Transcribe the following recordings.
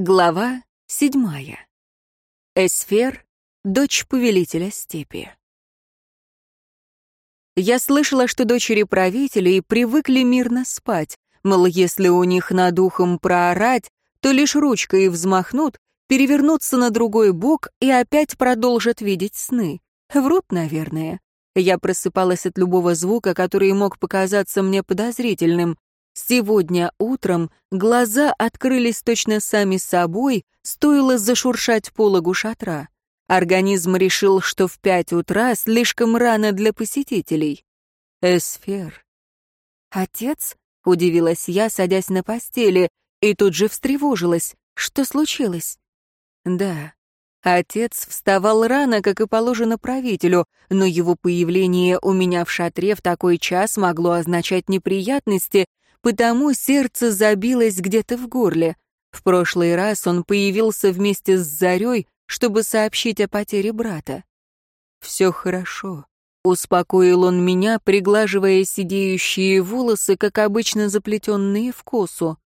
Глава седьмая. Эсфер, дочь повелителя степи. Я слышала, что дочери правителей привыкли мирно спать, мол, если у них над ухом проорать, то лишь ручкой взмахнут, перевернутся на другой бок и опять продолжат видеть сны. Врут, наверное. Я просыпалась от любого звука, который мог показаться мне подозрительным. Сегодня утром глаза открылись точно сами собой, стоило зашуршать пологу шатра. Организм решил, что в пять утра слишком рано для посетителей. Эсфер. «Отец?» — удивилась я, садясь на постели, и тут же встревожилась. Что случилось? Да, отец вставал рано, как и положено правителю, но его появление у меня в шатре в такой час могло означать неприятности, потому сердце забилось где-то в горле. В прошлый раз он появился вместе с Зарей, чтобы сообщить о потере брата. «Все хорошо», — успокоил он меня, приглаживая сидеющие волосы, как обычно заплетенные в косу.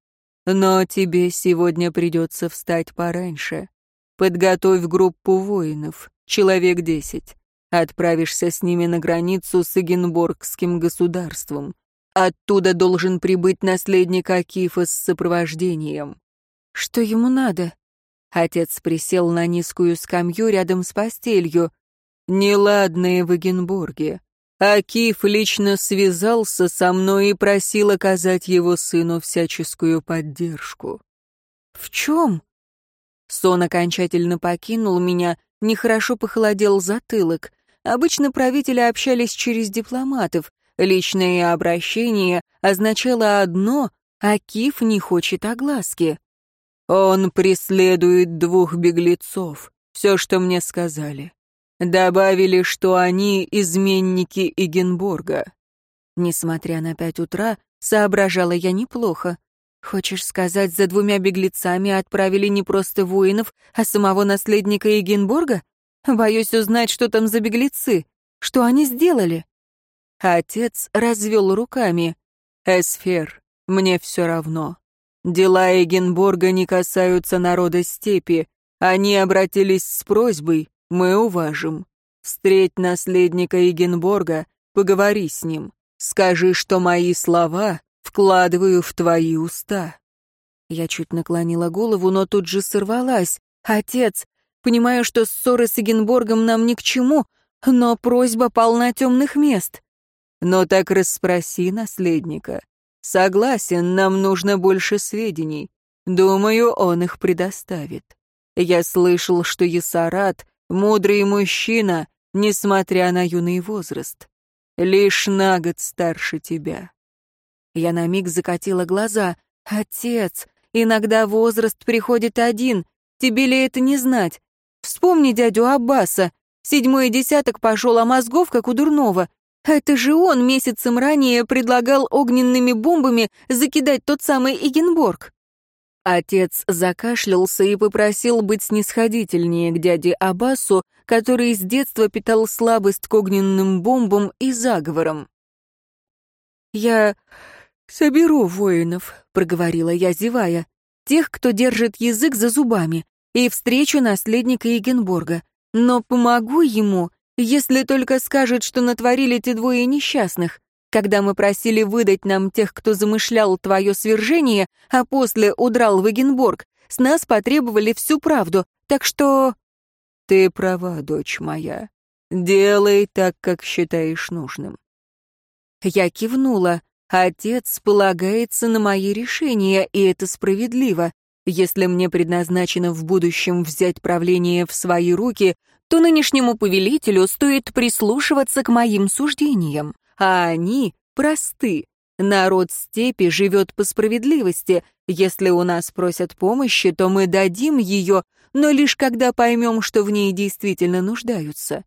«Но тебе сегодня придется встать пораньше. Подготовь группу воинов, человек десять. Отправишься с ними на границу с Эгенборгским государством. Оттуда должен прибыть наследник Акифа с сопровождением. Что ему надо? Отец присел на низкую скамью рядом с постелью. Неладное в Эгенбурге. Акиф лично связался со мной и просил оказать его сыну всяческую поддержку. В чем? Сон окончательно покинул меня, нехорошо похолодел затылок. Обычно правители общались через дипломатов, Личное обращение означало одно — Акиф не хочет огласки. «Он преследует двух беглецов. Все, что мне сказали. Добавили, что они изменники Игенбурга». Несмотря на пять утра, соображала я неплохо. Хочешь сказать, за двумя беглецами отправили не просто воинов, а самого наследника Эгенбурга? Боюсь узнать, что там за беглецы. Что они сделали? Отец развел руками. «Эсфер, мне все равно. Дела Эгенборга не касаются народа степи. Они обратились с просьбой, мы уважим. Встреть наследника Эгенборга, поговори с ним. Скажи, что мои слова вкладываю в твои уста». Я чуть наклонила голову, но тут же сорвалась. «Отец, понимаю, что ссоры с Эгенборгом нам ни к чему, но просьба полна темных мест. Но так расспроси наследника. Согласен, нам нужно больше сведений. Думаю, он их предоставит. Я слышал, что Есарат — мудрый мужчина, несмотря на юный возраст. Лишь на год старше тебя. Я на миг закатила глаза. «Отец, иногда возраст приходит один. Тебе ли это не знать? Вспомни дядю Аббаса. Седьмой десяток пошел, а мозгов, как у дурного. Это же он месяцем ранее предлагал огненными бомбами закидать тот самый Игенборг. Отец закашлялся и попросил быть снисходительнее к дяде Абасу, который с детства питал слабость к огненным бомбам и заговорам. «Я соберу воинов», — проговорила я, зевая, «тех, кто держит язык за зубами, и встречу наследника Игенборга. Но помогу ему, если только скажет, что натворили те двое несчастных, когда мы просили выдать нам тех, кто замышлял твое свержение, а после удрал в Эгенборг, с нас потребовали всю правду, так что...» «Ты права, дочь моя. Делай так, как считаешь нужным». Я кивнула. Отец полагается на мои решения, и это справедливо. Если мне предназначено в будущем взять правление в свои руки, то нынешнему повелителю стоит прислушиваться к моим суждениям, а они просты. Народ степи живет по справедливости. Если у нас просят помощи, то мы дадим ее, но лишь когда поймем, что в ней действительно нуждаются.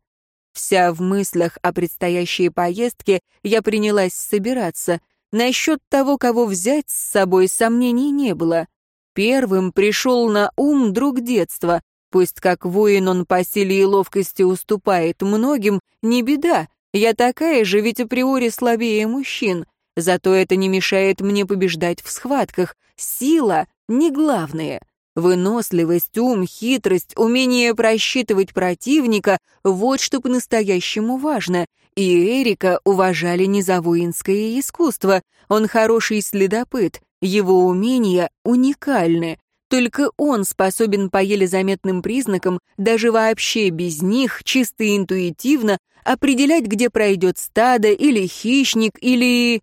Вся в мыслях о предстоящей поездке я принялась собираться. Насчет того, кого взять с собой, сомнений не было. Первым пришел на ум друг детства. Пусть как воин он по силе и ловкости уступает многим, не беда. Я такая же, ведь априори слабее мужчин. Зато это не мешает мне побеждать в схватках. Сила не главное. Выносливость, ум, хитрость, умение просчитывать противника — вот что по-настоящему важно. И Эрика уважали не за воинское искусство. Он хороший следопыт, его умения уникальны. Только он способен по еле заметным признакам, даже вообще без них, чисто интуитивно, определять, где пройдет стадо или хищник, или...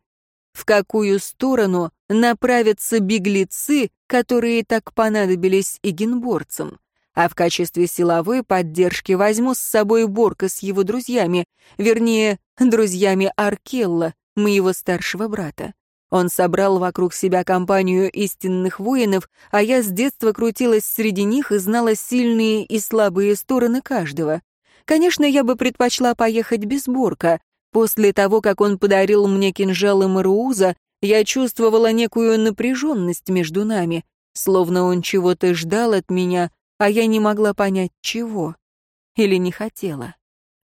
В какую сторону направятся беглецы, которые так понадобились игенборцам. А в качестве силовой поддержки возьму с собой Борка с его друзьями, вернее, друзьями Аркелла, моего старшего брата. Он собрал вокруг себя компанию истинных воинов, а я с детства крутилась среди них и знала сильные и слабые стороны каждого. Конечно, я бы предпочла поехать без Борка. После того, как он подарил мне кинжал Марууза, я чувствовала некую напряженность между нами, словно он чего-то ждал от меня, а я не могла понять, чего. Или не хотела.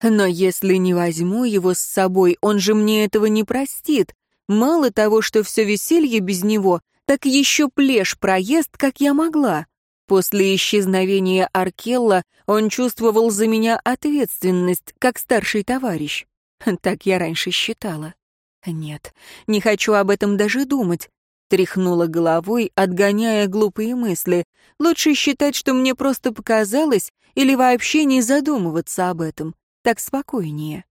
Но если не возьму его с собой, он же мне этого не простит, Мало того, что все веселье без него, так еще плешь проезд, как я могла. После исчезновения Аркелла он чувствовал за меня ответственность, как старший товарищ. Так я раньше считала. Нет, не хочу об этом даже думать. Тряхнула головой, отгоняя глупые мысли. Лучше считать, что мне просто показалось, или вообще не задумываться об этом. Так спокойнее.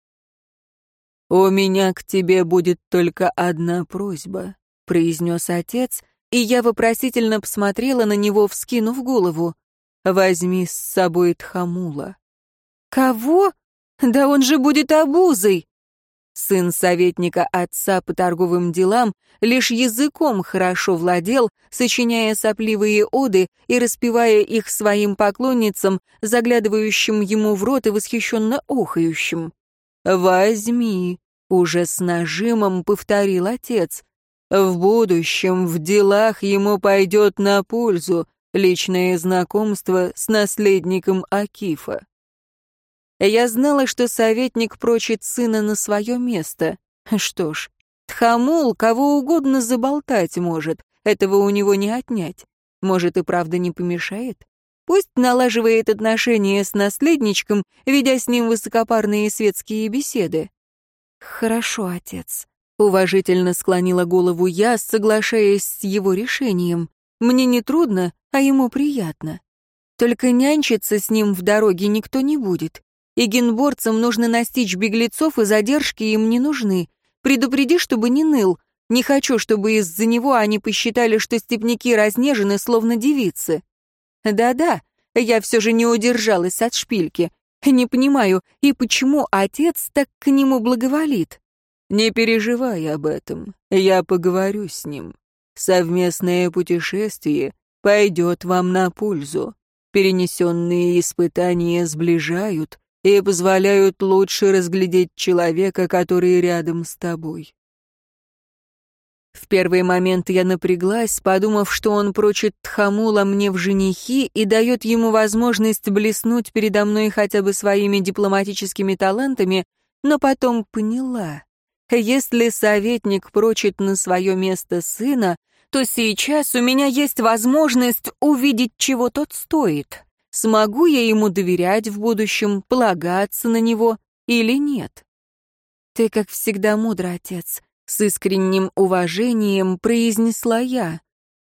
«У меня к тебе будет только одна просьба», — произнес отец, и я вопросительно посмотрела на него, вскинув голову. «Возьми с собой Тхамула». «Кого? Да он же будет обузой!» Сын советника отца по торговым делам лишь языком хорошо владел, сочиняя сопливые оды и распевая их своим поклонницам, заглядывающим ему в рот и восхищенно охающим. «Возьми», — уже с нажимом повторил отец. «В будущем в делах ему пойдет на пользу личное знакомство с наследником Акифа». Я знала, что советник прочит сына на свое место. Что ж, Тхамул кого угодно заболтать может, этого у него не отнять. Может, и правда не помешает? Пусть налаживает отношения с наследничком, ведя с ним высокопарные светские беседы. «Хорошо, отец», — уважительно склонила голову я, соглашаясь с его решением. «Мне не трудно, а ему приятно. Только нянчиться с ним в дороге никто не будет. И генборцам нужно настичь беглецов, и задержки им не нужны. Предупреди, чтобы не ныл. Не хочу, чтобы из-за него они посчитали, что степняки разнежены, словно девицы. Да-да, я все же не удержалась от шпильки. Не понимаю, и почему отец так к нему благоволит? Не переживай об этом, я поговорю с ним. Совместное путешествие пойдет вам на пользу. Перенесенные испытания сближают и позволяют лучше разглядеть человека, который рядом с тобой. В первый момент я напряглась, подумав, что он прочит Тхамула мне в женихи и дает ему возможность блеснуть передо мной хотя бы своими дипломатическими талантами, но потом поняла. Если советник прочит на свое место сына, то сейчас у меня есть возможность увидеть, чего тот стоит. Смогу я ему доверять в будущем, полагаться на него или нет? Ты, как всегда, мудрый отец. С искренним уважением произнесла я.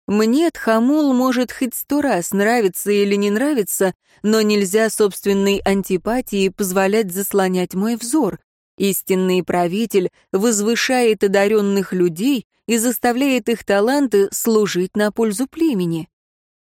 Мне Тхамул может хоть сто раз нравиться или не нравиться, но нельзя собственной антипатии позволять заслонять мой взор. Истинный правитель возвышает одаренных людей и заставляет их таланты служить на пользу племени.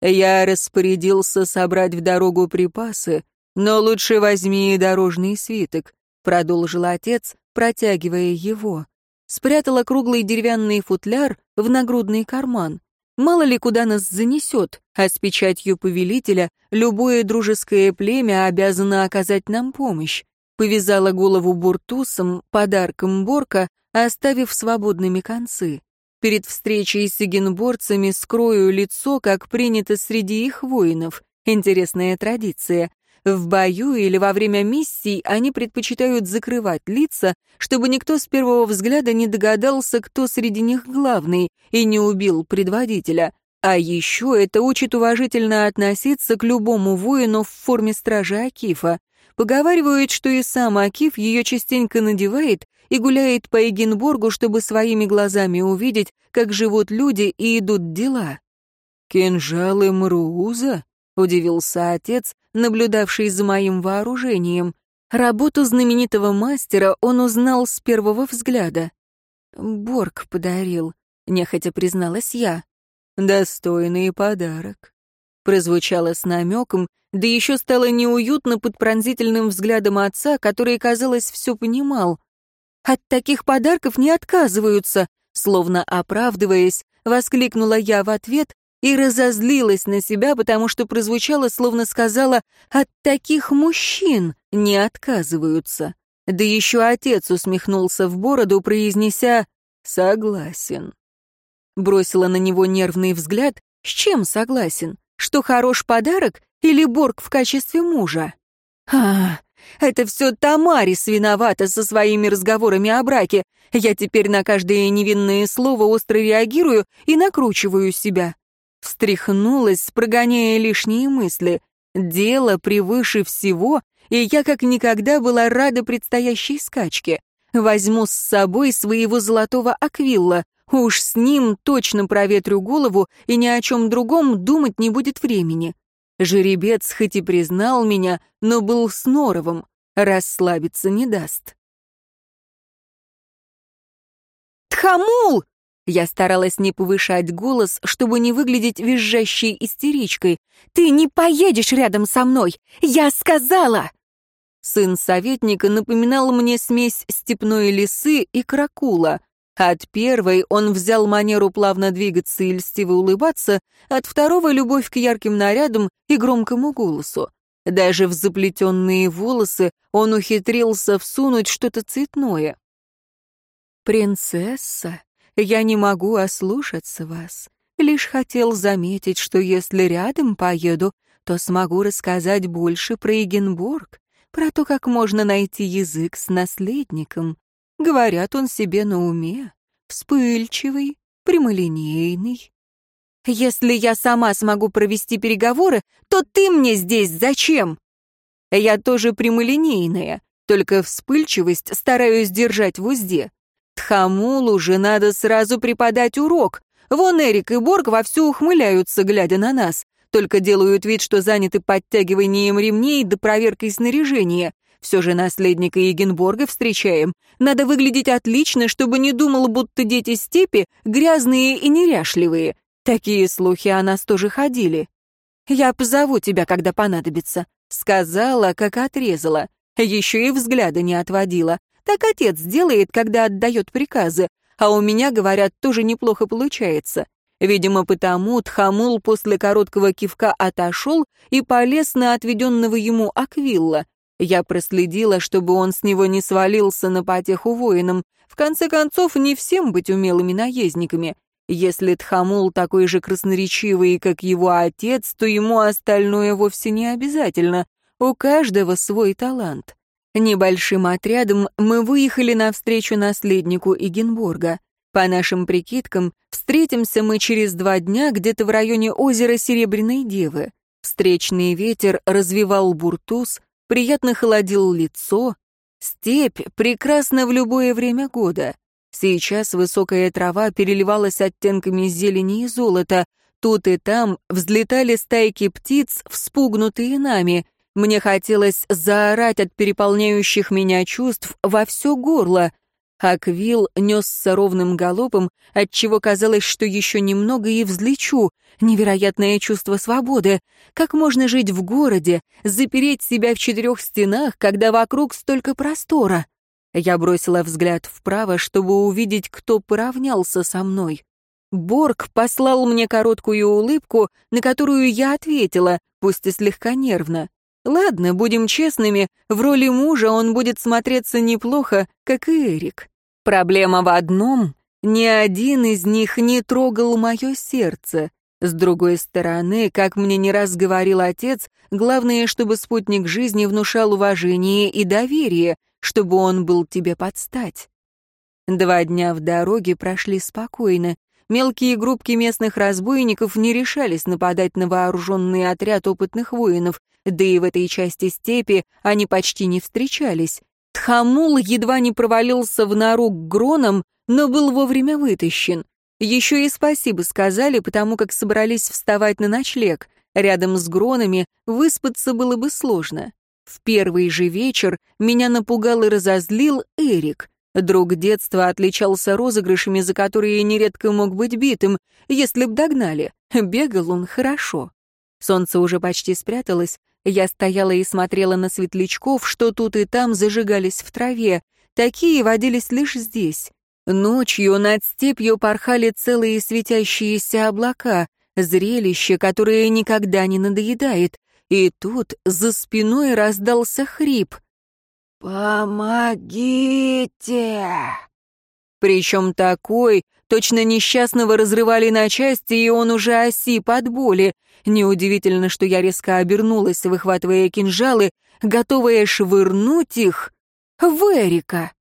Я распорядился собрать в дорогу припасы, но лучше возьми дорожный свиток, продолжил отец, протягивая его спрятала круглый деревянный футляр в нагрудный карман. Мало ли куда нас занесет, а с печатью повелителя любое дружеское племя обязано оказать нам помощь. Повязала голову буртусом, подарком Борка, оставив свободными концы. Перед встречей с эгенборцами скрою лицо, как принято среди их воинов. Интересная традиция. В бою или во время миссий они предпочитают закрывать лица, чтобы никто с первого взгляда не догадался, кто среди них главный, и не убил предводителя. А еще это учит уважительно относиться к любому воину в форме стража Акифа. Поговаривают, что и сам Акиф ее частенько надевает и гуляет по Эгенборгу, чтобы своими глазами увидеть, как живут люди и идут дела. «Кинжалы Мрууза?» — удивился отец, наблюдавший за моим вооружением. Работу знаменитого мастера он узнал с первого взгляда. «Борг подарил», — нехотя призналась я. «Достойный подарок», — прозвучало с намеком, да еще стало неуютно под пронзительным взглядом отца, который, казалось, все понимал. «От таких подарков не отказываются», словно оправдываясь, воскликнула я в ответ и разозлилась на себя, потому что прозвучало, словно сказала, «от таких мужчин не отказываются». Да еще отец усмехнулся в бороду, произнеся «согласен». Бросила на него нервный взгляд, с чем согласен? Что хорош подарок или Борг в качестве мужа? А, это все Тамарис виновата со своими разговорами о браке. Я теперь на каждое невинное слово остро реагирую и накручиваю себя. Встряхнулась, прогоняя лишние мысли. Дело превыше всего, и я как никогда была рада предстоящей скачке. Возьму с собой своего золотого аквилла. Уж с ним точно проветрю голову, и ни о чем другом думать не будет времени. Жеребец хоть и признал меня, но был с норовом, расслабиться не даст. «Тхамул!» Я старалась не повышать голос, чтобы не выглядеть визжащей истеричкой. «Ты не поедешь рядом со мной! Я сказала!» Сын советника напоминал мне смесь степной лисы и кракула. От первой он взял манеру плавно двигаться и льстиво улыбаться, от второго — любовь к ярким нарядам и громкому голосу. Даже в заплетенные волосы он ухитрился всунуть что-то цветное. «Принцесса, я не могу ослушаться вас. Лишь хотел заметить, что если рядом поеду, то смогу рассказать больше про Егенбург, про то, как можно найти язык с наследником. Говорят, он себе на уме, вспыльчивый, прямолинейный. Если я сама смогу провести переговоры, то ты мне здесь зачем? Я тоже прямолинейная, только вспыльчивость стараюсь держать в узде. Тхамулу же надо сразу преподать урок. Вон Эрик и Борг вовсю ухмыляются, глядя на нас, только делают вид, что заняты подтягиванием ремней до проверкой снаряжения. Все же наследника Егенборга встречаем. Надо выглядеть отлично, чтобы не думал, будто дети степи грязные и неряшливые. Такие слухи о нас тоже ходили. Я позову тебя, когда понадобится. Сказала, как отрезала. Еще и взгляда не отводила. Так отец делает, когда отдает приказы. А у меня, говорят, тоже неплохо получается. Видимо, потому Тхамул после короткого кивка отошел и полез на отведенного ему Аквилла. Я проследила, чтобы он с него не свалился на потеху воинам. В конце концов, не всем быть умелыми наездниками. Если Тхамул такой же красноречивый, как его отец, то ему остальное вовсе не обязательно. У каждого свой талант. Небольшим отрядом мы выехали навстречу наследнику Игенбурга. По нашим прикидкам, встретимся мы через два дня где-то в районе озера Серебряной Девы. Встречный ветер развивал буртуз, приятно холодил лицо. Степь прекрасна в любое время года. Сейчас высокая трава переливалась оттенками зелени и золота. Тут и там взлетали стайки птиц, вспугнутые нами. Мне хотелось заорать от переполняющих меня чувств во все горло — Аквил несся ровным галопом, отчего казалось, что еще немного и взлечу. Невероятное чувство свободы. Как можно жить в городе, запереть себя в четырех стенах, когда вокруг столько простора? Я бросила взгляд вправо, чтобы увидеть, кто поравнялся со мной. Борг послал мне короткую улыбку, на которую я ответила, пусть и слегка нервно. Ладно, будем честными, в роли мужа он будет смотреться неплохо, как и Эрик. Проблема в одном — ни один из них не трогал мое сердце. С другой стороны, как мне не раз говорил отец, главное, чтобы спутник жизни внушал уважение и доверие, чтобы он был тебе под стать. Два дня в дороге прошли спокойно. Мелкие группки местных разбойников не решались нападать на вооруженный отряд опытных воинов, да и в этой части степи они почти не встречались. Тхамул едва не провалился в нору к гронам, но был вовремя вытащен. Еще и спасибо сказали, потому как собрались вставать на ночлег. Рядом с гронами выспаться было бы сложно. В первый же вечер меня напугал и разозлил Эрик. Друг детства отличался розыгрышами, за которые нередко мог быть битым, если б догнали. Бегал он хорошо. Солнце уже почти спряталось. Я стояла и смотрела на светлячков, что тут и там зажигались в траве. Такие водились лишь здесь. Ночью над степью порхали целые светящиеся облака, зрелище, которое никогда не надоедает. И тут за спиной раздался хрип. «Помогите!» Причем такой, точно несчастного разрывали на части, и он уже осип от боли. Неудивительно, что я резко обернулась, выхватывая кинжалы, готовая швырнуть их в Эрика.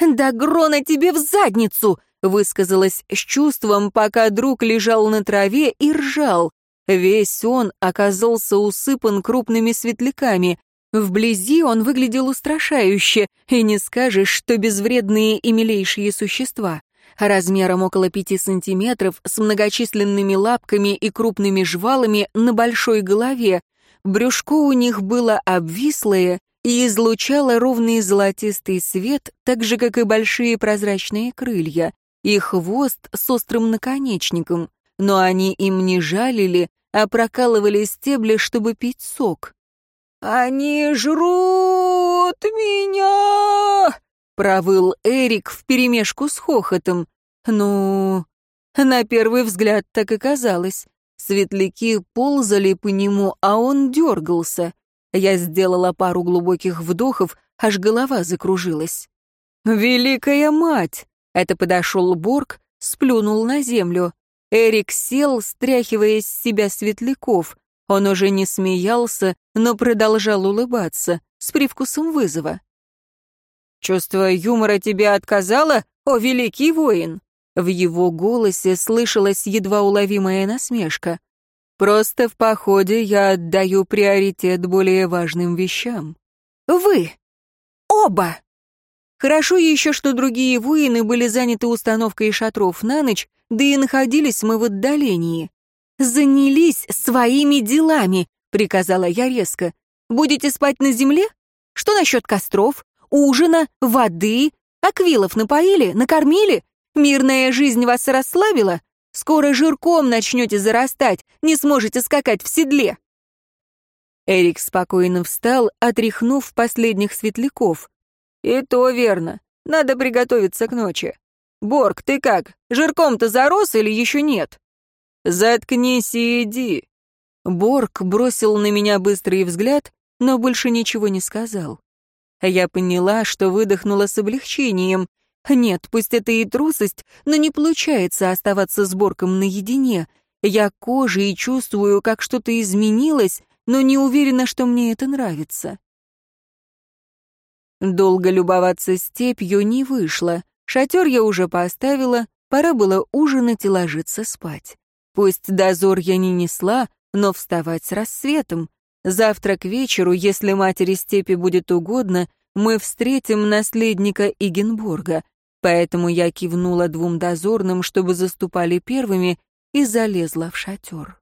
«Да грона тебе в задницу!» — высказалась с чувством, пока друг лежал на траве и ржал. Весь он оказался усыпан крупными светляками. Вблизи он выглядел устрашающе, и не скажешь, что безвредные и милейшие существа. Размером около пяти сантиметров, с многочисленными лапками и крупными жвалами на большой голове. Брюшко у них было обвислое и излучало ровный золотистый свет, так же, как и большие прозрачные крылья, и хвост с острым наконечником, но они им не жалили, а прокалывали стебли, чтобы пить сок. «Они жрут меня!» — провыл Эрик вперемешку с хохотом. «Ну...» На первый взгляд так и казалось. Светляки ползали по нему, а он дергался. Я сделала пару глубоких вдохов, аж голова закружилась. «Великая мать!» — это подошел Борг, сплюнул на землю. Эрик сел, стряхивая с себя светляков. Он уже не смеялся, но продолжал улыбаться, с привкусом вызова. «Чувство юмора тебе отказало, о великий воин?» В его голосе слышалась едва уловимая насмешка. «Просто в походе я отдаю приоритет более важным вещам». «Вы! Оба!» Хорошо еще, что другие воины были заняты установкой шатров на ночь, да и находились мы в отдалении. «Занялись своими делами», — приказала я резко. «Будете спать на земле? Что насчет костров, ужина, воды? Аквилов напоили, накормили? Мирная жизнь вас расслабила? Скоро жирком начнете зарастать, не сможете скакать в седле». Эрик спокойно встал, отряхнув последних светляков. «И то верно. Надо приготовиться к ночи. Борг, ты как, жирком-то зарос или еще нет?» «Заткнись и иди». Борг бросил на меня быстрый взгляд, но больше ничего не сказал. Я поняла, что выдохнула с облегчением. Нет, пусть это и трусость, но не получается оставаться с Борком наедине. Я кожей чувствую, как что-то изменилось, но не уверена, что мне это нравится. Долго любоваться степью не вышло. Шатер я уже поставила, пора было ужинать и ложиться спать. Пусть дозор я не несла, но вставать с рассветом. Завтра к вечеру, если матери степи будет угодно, мы встретим наследника Игенбурга. Поэтому я кивнула двум дозорным, чтобы заступали первыми, и залезла в шатер.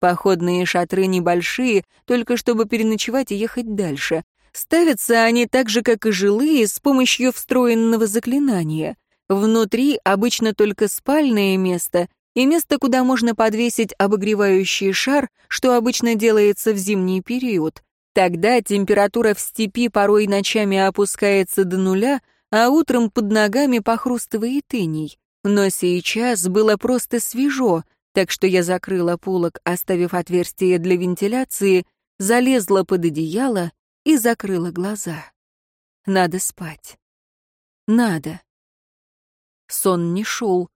Походные шатры небольшие, только чтобы переночевать и ехать дальше. Ставятся они так же, как и жилые, с помощью встроенного заклинания. Внутри обычно только спальное место и место, куда можно подвесить обогревающий шар, что обычно делается в зимний период. Тогда температура в степи порой ночами опускается до нуля, а утром под ногами похрустывает иней. Но сейчас было просто свежо, так что я закрыла полок, оставив отверстие для вентиляции, залезла под одеяло и закрыла глаза. Надо спать. Надо. Сон не шел.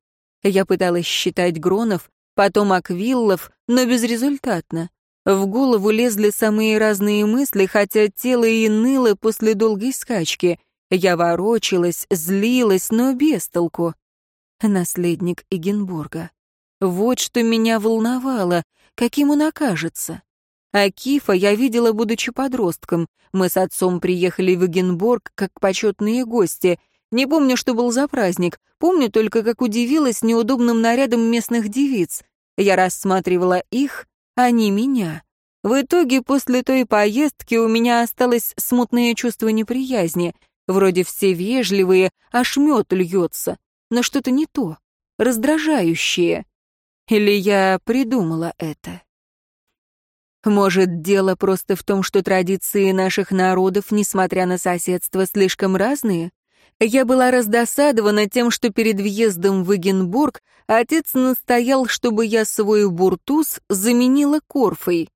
Я пыталась считать гронов, потом аквиллов, но безрезультатно. В голову лезли самые разные мысли, хотя тело и ныло после долгой скачки. Я ворочалась, злилась, но без толку. наследник Эгенбурга. Вот что меня волновало, каким он окажется. Акифа я видела, будучи подростком. Мы с отцом приехали в Эгенборг как почетные гости. Не помню, что был за праздник. Помню только, как удивилась неудобным нарядом местных девиц. Я рассматривала их, а не меня. В итоге, после той поездки у меня осталось смутное чувство неприязни. Вроде все вежливые, аж мед льется. Но что-то не то, раздражающее. Или я придумала это? Может, дело просто в том, что традиции наших народов, несмотря на соседство, слишком разные? Я была раздосадована тем, что перед въездом в Эгенбург отец настоял, чтобы я свой буртуз заменила корфой,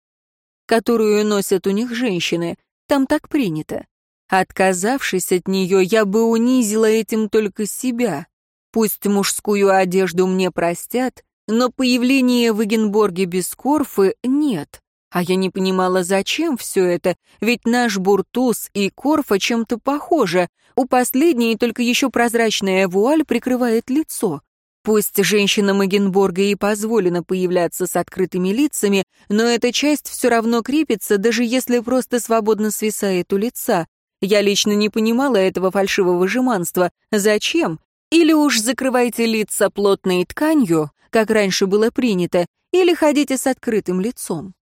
которую носят у них женщины. Там так принято. Отказавшись от нее, я бы унизила этим только себя. Пусть мужскую одежду мне простят, но появление в Эгенборге без корфы нет. А я не понимала, зачем все это, ведь наш буртуз и корфа чем-то похожи. У последней только еще прозрачная вуаль прикрывает лицо. Пусть женщинам Эгенборга и позволено появляться с открытыми лицами, но эта часть все равно крепится, даже если просто свободно свисает у лица. Я лично не понимала этого фальшивого жеманства. Зачем? Или уж закрывайте лица плотной тканью, как раньше было принято, или ходите с открытым лицом.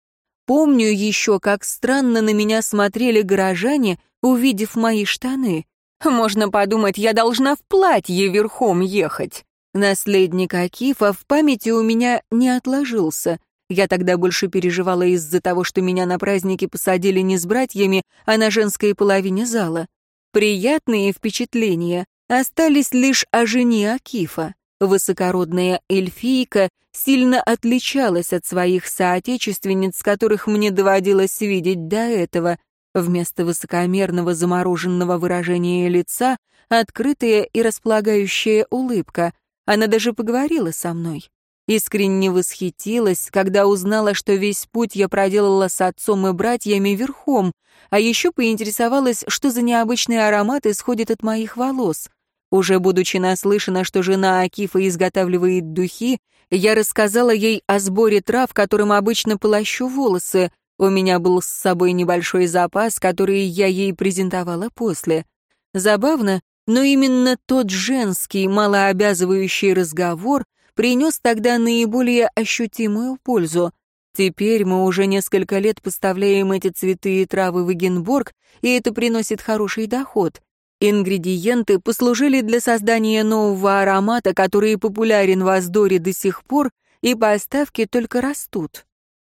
Помню еще, как странно на меня смотрели горожане, увидев мои штаны. Можно подумать, я должна в платье верхом ехать. Наследник Акифа в памяти у меня не отложился. Я тогда больше переживала из-за того, что меня на празднике посадили не с братьями, а на женской половине зала. Приятные впечатления остались лишь о жене Акифа. Высокородная эльфийка сильно отличалась от своих соотечественниц, которых мне доводилось видеть до этого. Вместо высокомерного замороженного выражения лица — открытая и располагающая улыбка. Она даже поговорила со мной. Искренне восхитилась, когда узнала, что весь путь я проделала с отцом и братьями верхом, а еще поинтересовалась, что за необычный аромат исходит от моих волос. Уже будучи наслышана, что жена Акифа изготавливает духи, я рассказала ей о сборе трав, которым обычно полощу волосы. У меня был с собой небольшой запас, который я ей презентовала после. Забавно, но именно тот женский, малообязывающий разговор принес тогда наиболее ощутимую пользу. Теперь мы уже несколько лет поставляем эти цветы и травы в Эгенборг, и это приносит хороший доход. Ингредиенты послужили для создания нового аромата, который популярен в Аздоре до сих пор, и поставки только растут.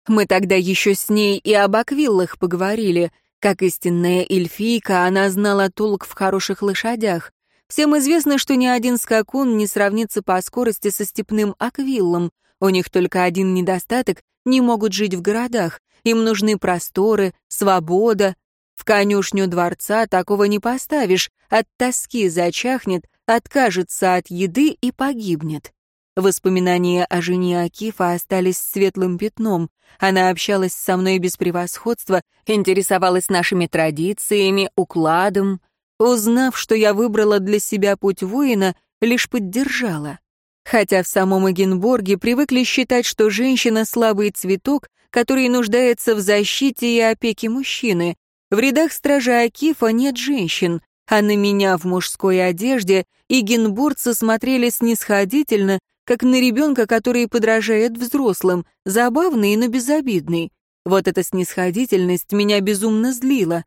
Мы тогда еще с ней и об аквиллах поговорили. Как истинная эльфийка, она знала толк в хороших лошадях. Всем известно, что ни один скакун не сравнится по скорости со степным аквиллом. У них только один недостаток — не могут жить в городах. Им нужны просторы, свобода, в конюшню дворца такого не поставишь, от тоски зачахнет, откажется от еды и погибнет. Воспоминания о жене Акифа остались светлым пятном. Она общалась со мной без превосходства, интересовалась нашими традициями, укладом. Узнав, что я выбрала для себя путь воина, лишь поддержала. Хотя в самом Эгенборге привыкли считать, что женщина — слабый цветок, который нуждается в защите и опеке мужчины, в рядах стражи Акифа нет женщин, а на меня в мужской одежде и генбурцы смотрели снисходительно, как на ребенка, который подражает взрослым, забавный, но безобидный. Вот эта снисходительность меня безумно злила.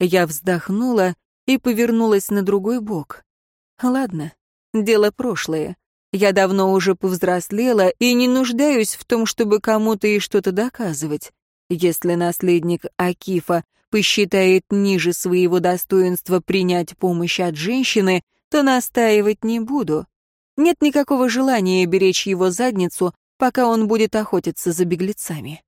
Я вздохнула и повернулась на другой бок. Ладно, дело прошлое. Я давно уже повзрослела и не нуждаюсь в том, чтобы кому-то и что-то доказывать. Если наследник Акифа посчитает ниже своего достоинства принять помощь от женщины, то настаивать не буду. Нет никакого желания беречь его задницу, пока он будет охотиться за беглецами.